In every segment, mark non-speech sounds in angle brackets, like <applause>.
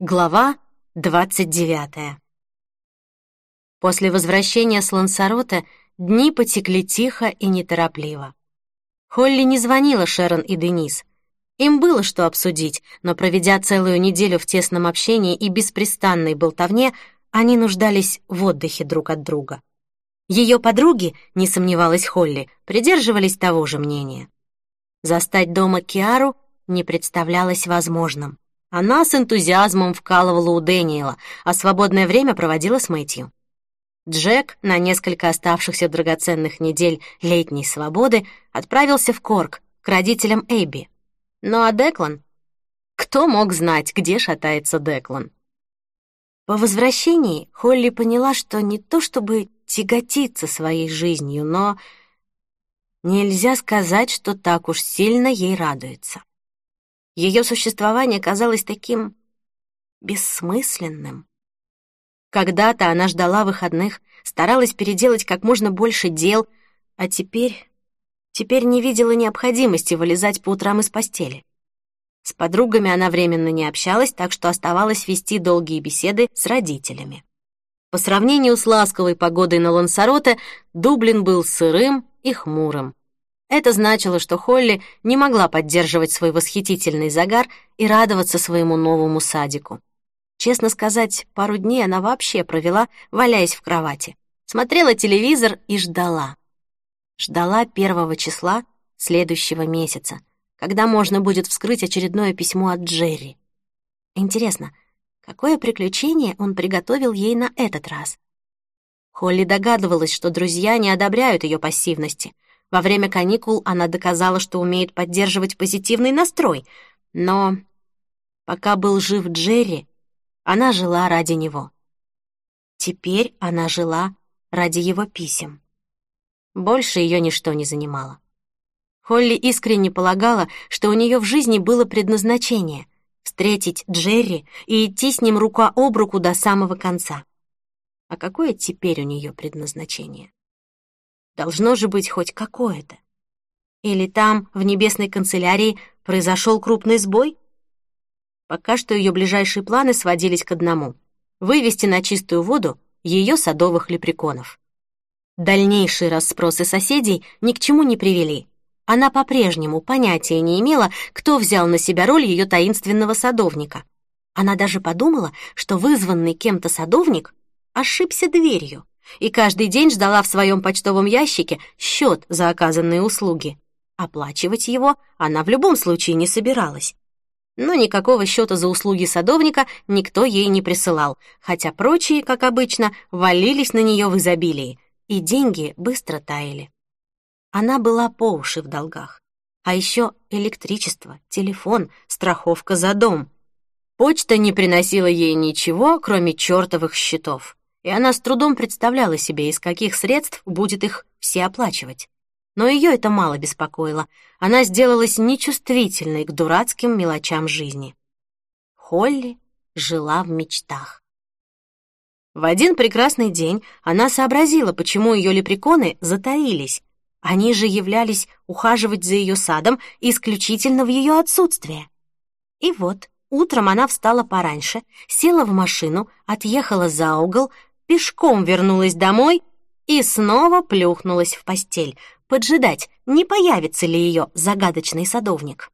Глава двадцать девятая. После возвращения с Лансарота дни потекли тихо и неторопливо. Холли не звонила Шерон и Денис. Им было что обсудить, но проведя целую неделю в тесном общении и беспрестанной болтовне, они нуждались в отдыхе друг от друга. Ее подруги, не сомневалась Холли, придерживались того же мнения. Застать дома Киару не представлялось возможным. Она с энтузиазмом вкалывала у Дэниела, а свободное время проводила с Мэтью. Джек на несколько оставшихся драгоценных недель летней свободы отправился в Корк к родителям Эбби. Ну а Деклан? Кто мог знать, где шатается Деклан? По возвращении Холли поняла, что не то чтобы тяготится своей жизнью, но нельзя сказать, что так уж сильно ей радуется. Ее существование казалось таким бессмысленным. Когда-то она ждала выходных, старалась переделать как можно больше дел, а теперь... Теперь не видела необходимости вылезать по утрам из постели. С подругами она временно не общалась, так что оставалось вести долгие беседы с родителями. По сравнению с ласковой погодой на Лансароте, Дублин был сырым и хмурым. Это значило, что Холли не могла поддерживать свой восхитительный загар и радоваться своему новому садику. Честно сказать, пару дней она вообще провела, валяясь в кровати. Смотрела телевизор и ждала. Ждала первого числа следующего месяца, когда можно будет вскрыть очередное письмо от Джерри. Интересно, какое приключение он приготовил ей на этот раз? Холли догадывалась, что друзья не одобряют ее пассивности — во время каникул она доказала, что умеет поддерживать позитивный настрой, но пока был жив Джерри, она жила ради него. Теперь она жила ради его писем. Больше ее ничто не занимало. Холли искренне полагала, что у нее в жизни было предназначение — встретить Джерри и идти с ним рука об руку до самого конца. А какое теперь у нее предназначение? Должно же быть хоть какое-то. Или там, в небесной канцелярии, произошел крупный сбой? Пока что ее ближайшие планы сводились к одному — вывести на чистую воду ее садовых лепреконов. Дальнейшие расспросы соседей ни к чему не привели. Она по-прежнему понятия не имела, кто взял на себя роль ее таинственного садовника. Она даже подумала, что вызванный кем-то садовник ошибся дверью и каждый день ждала в своем почтовом ящике счет за оказанные услуги. Оплачивать его она в любом случае не собиралась. Но никакого счета за услуги садовника никто ей не присылал, хотя прочие, как обычно, валились на нее в изобилии, и деньги быстро таяли. Она была по уши в долгах. А еще электричество, телефон, страховка за дом. Почта не приносила ей ничего, кроме чертовых счетов и она с трудом представляла себе, из каких средств будет их все оплачивать. Но ее это мало беспокоило. Она сделалась нечувствительной к дурацким мелочам жизни. Холли жила в мечтах. В один прекрасный день она сообразила, почему ее лепреконы затаились. Они же являлись ухаживать за ее садом исключительно в ее отсутствие. И вот, утром она встала пораньше, села в машину, отъехала за угол, пешком вернулась домой и снова плюхнулась в постель, поджидать, не появится ли ее загадочный садовник.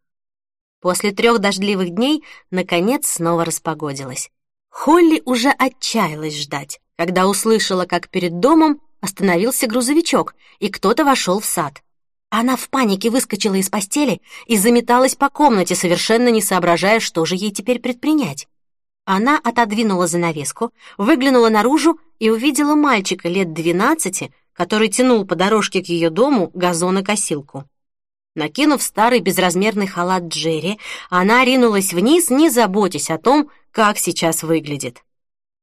После трех дождливых дней, наконец, снова распогодилось. Холли уже отчаялась ждать, когда услышала, как перед домом остановился грузовичок, и кто-то вошел в сад. Она в панике выскочила из постели и заметалась по комнате, совершенно не соображая, что же ей теперь предпринять. Она отодвинула занавеску, выглянула наружу и увидела мальчика лет двенадцати, который тянул по дорожке к ее дому газонокосилку. Накинув старый безразмерный халат Джерри, она ринулась вниз, не заботясь о том, как сейчас выглядит.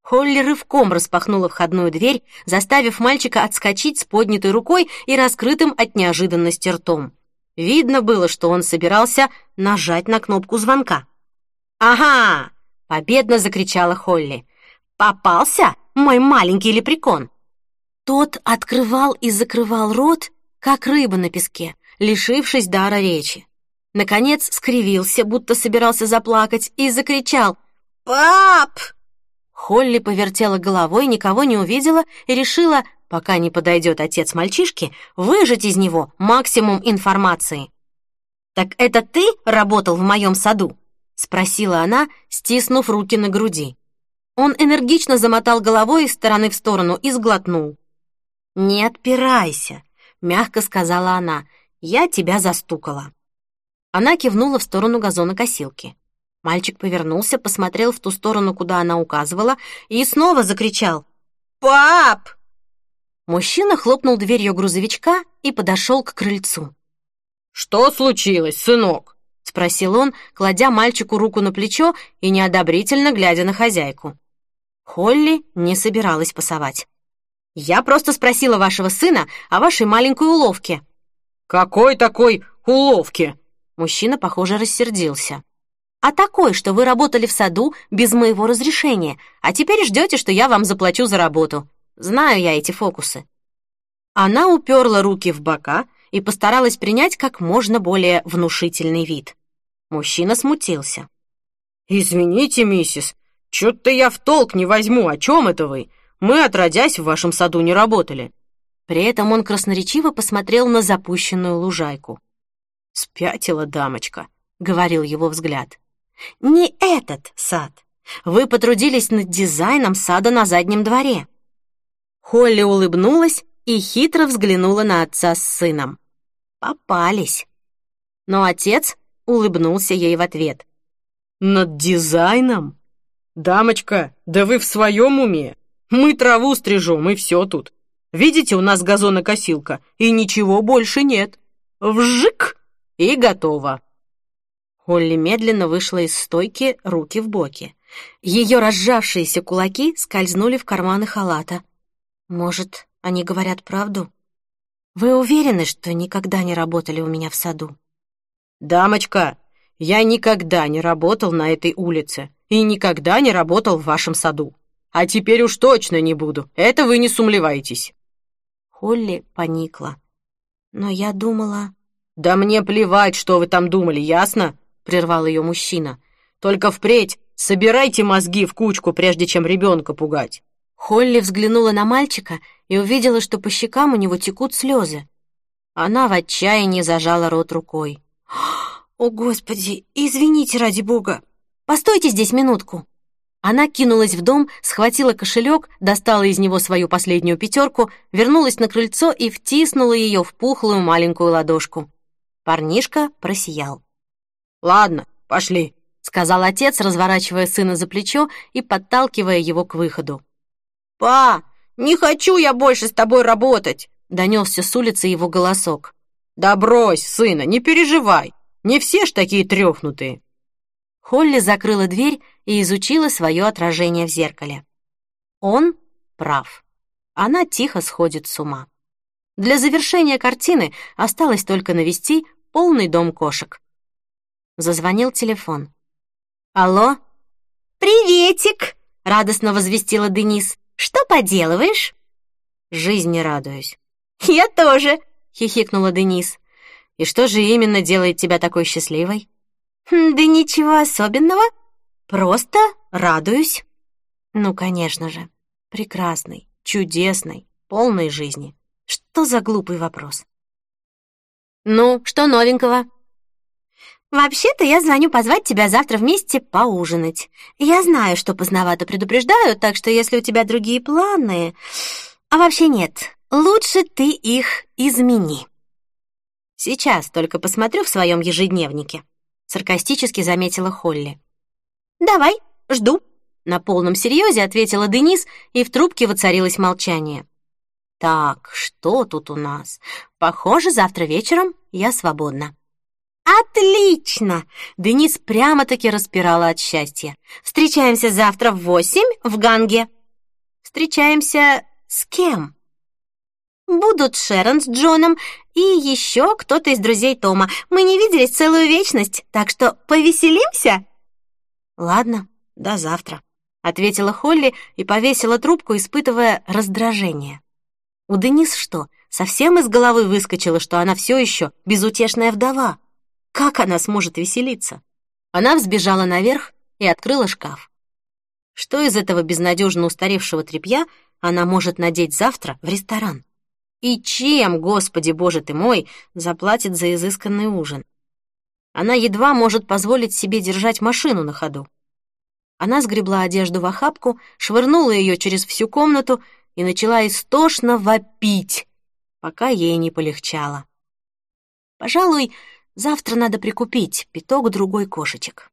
Холли рывком распахнула входную дверь, заставив мальчика отскочить с поднятой рукой и раскрытым от неожиданности ртом. Видно было, что он собирался нажать на кнопку звонка. «Ага!» Победно закричала Холли. «Попался, мой маленький лепрекон!» Тот открывал и закрывал рот, как рыба на песке, лишившись дара речи. Наконец скривился, будто собирался заплакать, и закричал «Пап!» Холли повертела головой, никого не увидела и решила, пока не подойдет отец мальчишки, выжать из него максимум информации. «Так это ты работал в моем саду?» — спросила она, стиснув руки на груди. Он энергично замотал головой из стороны в сторону и сглотнул. «Не отпирайся», — мягко сказала она, — «я тебя застукала». Она кивнула в сторону газонокосилки. Мальчик повернулся, посмотрел в ту сторону, куда она указывала, и снова закричал «Пап!». Мужчина хлопнул дверью грузовичка и подошел к крыльцу. «Что случилось, сынок?» — спросил он, кладя мальчику руку на плечо и неодобрительно глядя на хозяйку. Холли не собиралась пасовать. «Я просто спросила вашего сына о вашей маленькой уловке». «Какой такой уловке?» Мужчина, похоже, рассердился а такой, что вы работали в саду без моего разрешения, а теперь ждете, что я вам заплачу за работу. Знаю я эти фокусы». Она уперла руки в бока и постаралась принять как можно более внушительный вид. Мужчина смутился. «Извините, миссис, чё-то я в толк не возьму, о чем это вы? Мы, отродясь, в вашем саду не работали». При этом он красноречиво посмотрел на запущенную лужайку. «Спятила дамочка», — говорил его взгляд. Не этот сад. Вы потрудились над дизайном сада на заднем дворе. Холли улыбнулась и хитро взглянула на отца с сыном. Попались. Но отец улыбнулся ей в ответ. «Над дизайном? Дамочка, да вы в своем уме? Мы траву стрижем, и все тут. Видите, у нас газонокосилка, и ничего больше нет. Вжик! И готово!» Холли медленно вышла из стойки, руки в боки. Ее разжавшиеся кулаки скользнули в карманы халата. «Может, они говорят правду? Вы уверены, что никогда не работали у меня в саду?» «Дамочка, я никогда не работал на этой улице и никогда не работал в вашем саду. А теперь уж точно не буду, это вы не сумлевайтесь». Холли поникла. «Но я думала...» «Да мне плевать, что вы там думали, ясно? прервал ее мужчина. «Только впредь собирайте мозги в кучку, прежде чем ребенка пугать». Холли взглянула на мальчика и увидела, что по щекам у него текут слезы. Она в отчаянии зажала рот рукой. <gasps> «О, Господи, извините ради Бога! Постойте здесь минутку!» Она кинулась в дом, схватила кошелек, достала из него свою последнюю пятерку, вернулась на крыльцо и втиснула ее в пухлую маленькую ладошку. Парнишка просиял. «Ладно, пошли», — сказал отец, разворачивая сына за плечо и подталкивая его к выходу. «Па, не хочу я больше с тобой работать», — донесся с улицы его голосок. «Да брось, сына, не переживай, не все ж такие трёхнутые». Холли закрыла дверь и изучила свое отражение в зеркале. Он прав. Она тихо сходит с ума. Для завершения картины осталось только навести полный дом кошек. Зазвонил телефон. «Алло?» «Приветик!» — радостно возвестила Денис. «Что поделываешь?» «Жизни радуюсь». «Я тоже!» — хихикнула Денис. «И что же именно делает тебя такой счастливой?» «Хм, «Да ничего особенного. Просто радуюсь». «Ну, конечно же. Прекрасный, чудесный, полной жизни. Что за глупый вопрос?» «Ну, что новенького?» «Вообще-то я звоню позвать тебя завтра вместе поужинать. Я знаю, что поздновато предупреждаю, так что если у тебя другие планы... А вообще нет, лучше ты их измени». «Сейчас только посмотрю в своем ежедневнике», — саркастически заметила Холли. «Давай, жду», — на полном серьезе ответила Денис, и в трубке воцарилось молчание. «Так, что тут у нас? Похоже, завтра вечером я свободна». «Отлично!» Денис прямо-таки распирала от счастья. «Встречаемся завтра в восемь в Ганге». «Встречаемся с кем?» «Будут Шерон с Джоном и еще кто-то из друзей Тома. Мы не виделись целую вечность, так что повеселимся?» «Ладно, до завтра», — ответила Холли и повесила трубку, испытывая раздражение. У Денис что, совсем из головы выскочило, что она все еще безутешная вдова? Как она сможет веселиться? Она взбежала наверх и открыла шкаф. Что из этого безнадежно устаревшего тряпья она может надеть завтра в ресторан? И чем, Господи Боже ты мой, заплатит за изысканный ужин? Она едва может позволить себе держать машину на ходу. Она сгребла одежду в охапку, швырнула ее через всю комнату и начала истошно вопить, пока ей не полегчало. Пожалуй, завтра надо прикупить пяток другой кошечек.